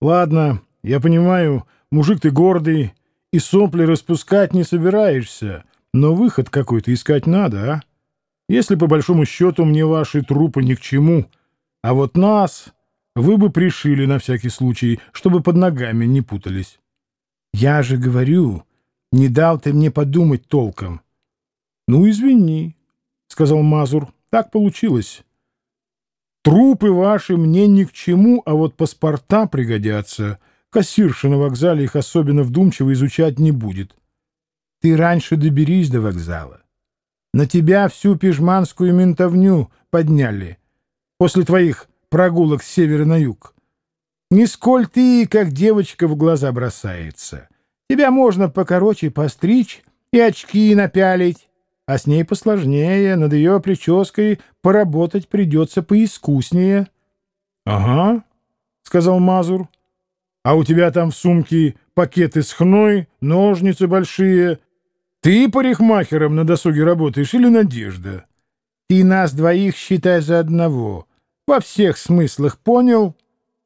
Ладно, я понимаю, мужик ты гордый и сопли распускать не собираешься, но выход какой-то искать надо, а? Если по большому счету мне ваши трупы ни к чему, а вот нас вы бы пришили на всякий случай, чтобы под ногами не путались. Я же говорю, не дал ты мне подумать толком. Ну, извини, — сказал Мазур, — так получилось. Трупы ваши мне ни к чему, а вот паспорта пригодятся. Кассирша на вокзале их особенно вдумчиво изучать не будет. Ты раньше доберись до вокзала. На тебя всю пижманскую ментовню подняли после твоих прогулок с севера на юг. Нисколь ты, как девочка, в глаза бросается. Тебя можно покороче постричь и очки напялить, а с ней посложнее, над ее прической поработать придется поискуснее. — Ага, — сказал Мазур. — А у тебя там в сумке пакеты с хной, ножницы большие. Ты парикмахером на досуге работаешь или Надежда? Ты нас двоих считай за одного. Во всех смыслах понял?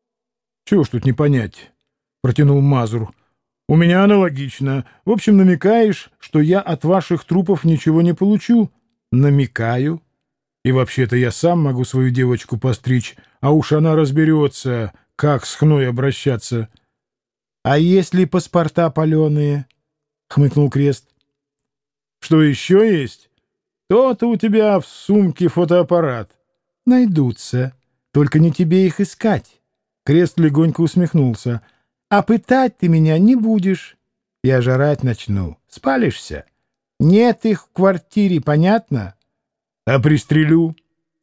— Чего ж тут не понять? — протянул Мазур. — у меня аналогично. В общем, намекаешь, что я от ваших трупов ничего не получу? Намекаю. И вообще-то я сам могу свою девочку постричь, а уж она разберется, как с хной обращаться. — А если паспорта паленые? — хмыкнул Крест. — Что еще есть? То-то у тебя в сумке фотоаппарат. — Найдутся. Только не тебе их искать. Крест легонько усмехнулся — а пытать ты меня не будешь. Я жрать начну. Спалишься? Нет их в квартире, понятно? А пристрелю?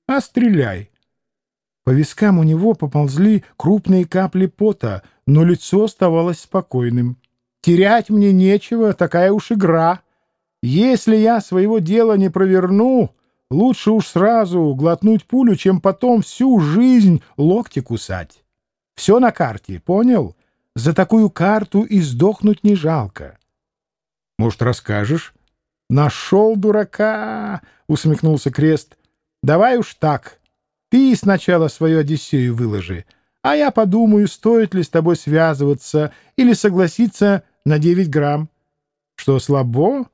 А стреляй. По вискам у него поползли крупные капли пота, но лицо оставалось спокойным. Терять мне нечего, такая уж игра. Если я своего дела не проверну, лучше уж сразу глотнуть пулю, чем потом всю жизнь локти кусать. Все на карте, понял? За такую карту и сдохнуть не жалко. — Может, расскажешь? — Нашел дурака! — усмехнулся Крест. — Давай уж так. Ты сначала свою Одиссею выложи, а я подумаю, стоит ли с тобой связываться или согласиться на 9 грамм. Что, слабо?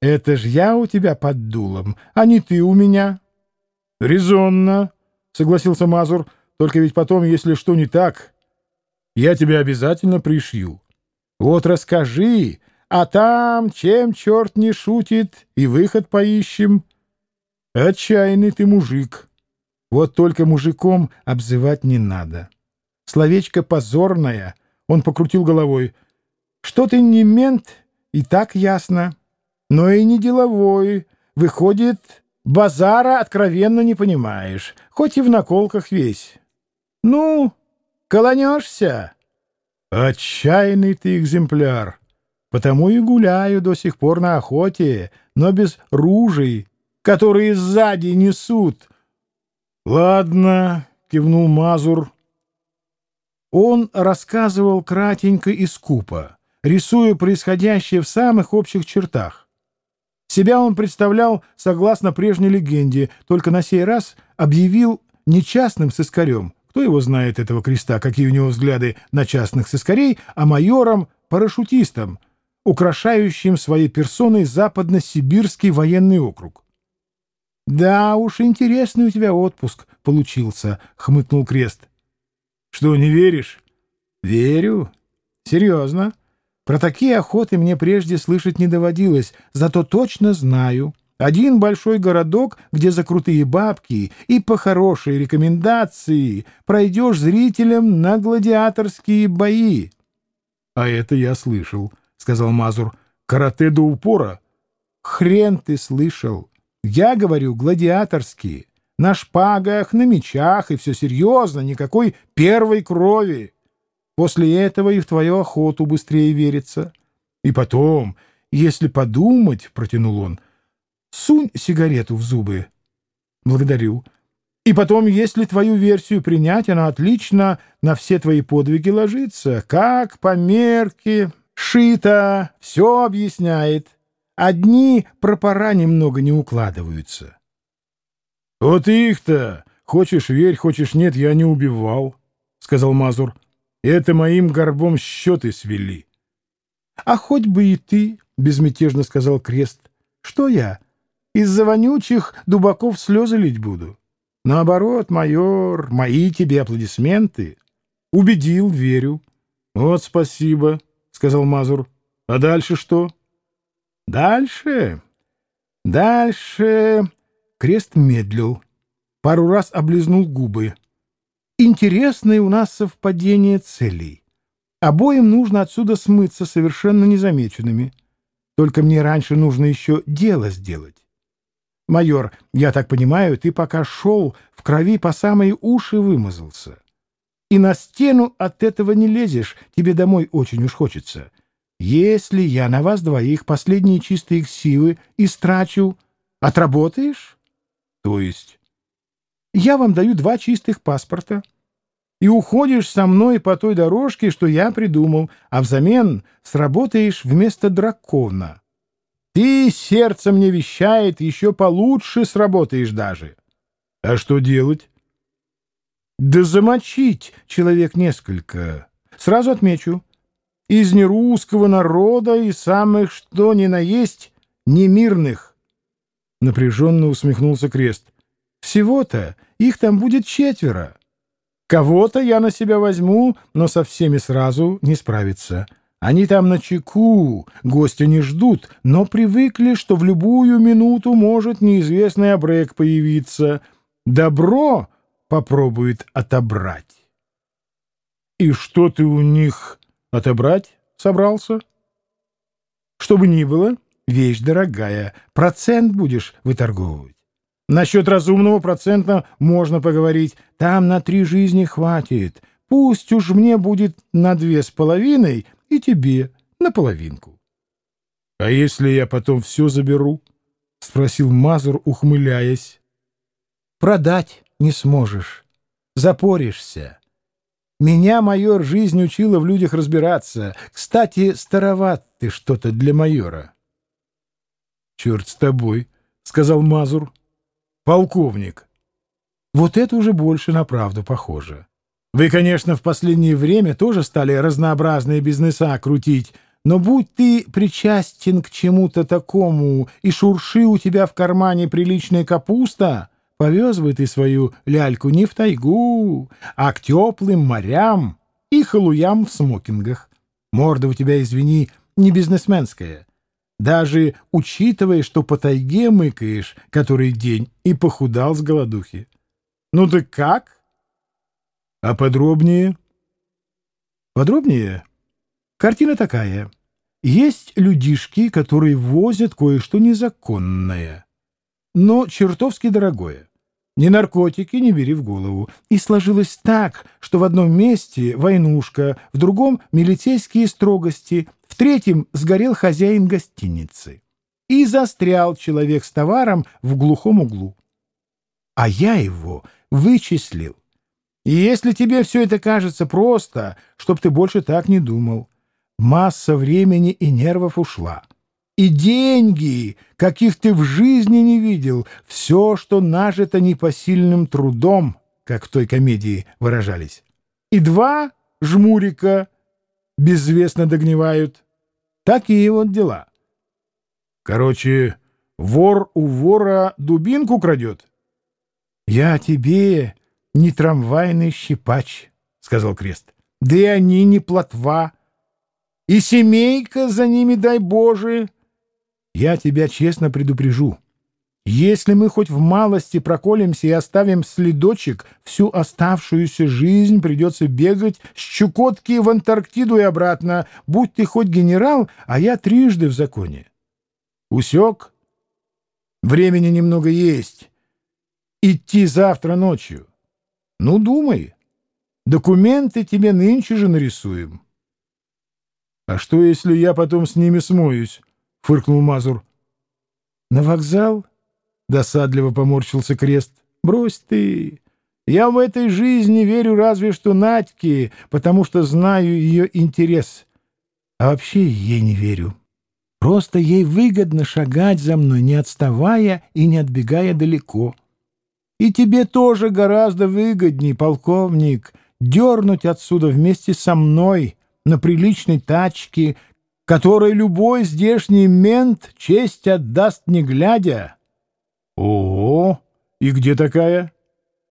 Это ж я у тебя под дулом, а не ты у меня. — Резонно, — согласился Мазур, — только ведь потом, если что не так, я тебя обязательно пришью. Вот расскажи, а там, чем черт не шутит, и выход поищем. Отчаянный ты мужик. Вот только мужиком обзывать не надо. Словечко позорное. Он покрутил головой. Что ты не мент, и так ясно. Но и не деловой. Выходит, базара откровенно не понимаешь, хоть и в наколках весь. Ну, Колонешься? Отчаянный ты экземпляр. Потому и гуляю до сих пор на охоте, но без ружей, которые сзади несут. Ладно, кивнул Мазур. Он рассказывал кратенько и скупо, рисуя происходящее в самых общих чертах. Себя он представлял согласно прежней легенде, только на сей раз объявил не частным сыскарем, кто его знает, этого креста, какие у него взгляды на частных сыскарей, а майором-парашютистом, украшающим своей персоной западно-сибирский военный округ. — Да уж, интересный у тебя отпуск получился, — хмыкнул крест. — Что, не веришь? — Верю. Серьезно. Про такие охоты мне прежде слышать не доводилось, зато точно знаю — один большой городок, где за крутые бабки и по хорошей рекомендации пройдешь зрителям на гладиаторские бои. — А это я слышал, — сказал Мазур. — Карате до упора. — Хрен ты слышал. Я говорю гладиаторские. На шпагах, на мечах, и все серьезно, никакой первой крови. После этого и в твою охоту быстрее верится. И потом, если подумать, — протянул он, — Сунь сигарету в зубы. Благодарю. И потом, если твою версию принять, она отлично на все твои подвиги ложится. Как по мерке, шито, все объясняет. Одни пропора немного не укладываются. Вот их-то, хочешь верь, хочешь нет, я не убивал, — сказал Мазур. Это моим горбом счеты свели. — А хоть бы и ты, — безмятежно сказал Крест. — Что я? Из-за вонючих дубаков слезы лить буду. Наоборот, майор, мои тебе аплодисменты. Убедил, верю. — Вот спасибо, — сказал Мазур. — А дальше что? — Дальше... Дальше... Крест медлил. Пару раз облизнул губы. Интересное у нас совпадение целей. Обоим нужно отсюда смыться совершенно незамеченными. Только мне раньше нужно еще дело сделать. Майор, я так понимаю, ты пока шел, в крови по самые уши вымазался. И на стену от этого не лезешь, тебе домой очень уж хочется. Если я на вас двоих последние чистые силы истрачу, отработаешь? То есть? Я вам даю два чистых паспорта. И уходишь со мной по той дорожке, что я придумал, а взамен сработаешь вместо дракона. Ты, сердце мне вещает, еще получше сработаешь даже. А что делать? Да замочить человек несколько. Сразу отмечу. Из нерусского народа и самых что ни на есть немирных. Напряженно усмехнулся Крест. Всего-то их там будет четверо. Кого-то я на себя возьму, но со всеми сразу не справиться. Они там на чеку, гостя не ждут, но привыкли, что в любую минуту может неизвестный обрек появиться. Добро попробует отобрать. И что ты у них отобрать собрался? Чтобы ни было, вещь дорогая, процент будешь выторговывать. Насчет разумного процента можно поговорить. Там на три жизни хватит. Пусть уж мне будет на две с половиной и тебе на половинку. — А если я потом все заберу? — спросил Мазур, ухмыляясь. — Продать не сможешь. Запоришься. Меня майор жизнь учила в людях разбираться. Кстати, староват ты что-то для майора. — Черт с тобой, — сказал Мазур. Полковник. Вот это уже больше на правду похоже. Вы, конечно, в последнее время тоже стали разнообразные бизнеса крутить, но будь ты причастен к чему-то такому и шурши у тебя в кармане приличная капуста, повез бы ты свою ляльку не в тайгу, а к теплым морям и халуям в смокингах. Морда у тебя, извини, не бизнесменская, даже учитывая, что по тайге мыкаешь который день и похудал с голодухи. Ну так как? А подробнее? Подробнее? Картина такая. Есть людишки, которые возят кое-что незаконное, но чертовски дорогое. Ни наркотики не бери в голову. И сложилось так, что в одном месте войнушка, в другом — милицейские строгости, в третьем сгорел хозяин гостиницы. И застрял человек с товаром в глухом углу. А я его вычислил. И если тебе все это кажется просто, чтоб ты больше так не думал, масса времени и нервов ушла. И деньги, каких ты в жизни не видел, все, что нажито непосильным трудом, как в той комедии выражались. И два жмурика — безвестно догнивают. Такие вот дела. Короче, вор у вора дубинку крадет. — Я тебе не трамвайный щипач, — сказал Крест. — Да и они не плотва. И семейка за ними, дай Боже. Я тебя честно предупрежу. Если мы хоть в малости проколемся и оставим следочек, всю оставшуюся жизнь придется бегать с Чукотки в Антарктиду и обратно, будь ты хоть генерал, а я трижды в законе. Усек? Времени немного есть. Идти завтра ночью. Ну, думай. Документы тебе нынче же нарисуем. — А что, если я потом с ними смоюсь? — фыркнул Мазур. — На вокзал? — Досадливо поморщился крест. «Брось ты! Я в этой жизни верю разве что Надьке, потому что знаю ее интерес. А вообще ей не верю. Просто ей выгодно шагать за мной, не отставая и не отбегая далеко. И тебе тоже гораздо выгодней, полковник, дернуть отсюда вместе со мной на приличной тачке, которой любой здешний мент честь отдаст не глядя. О, и где такая?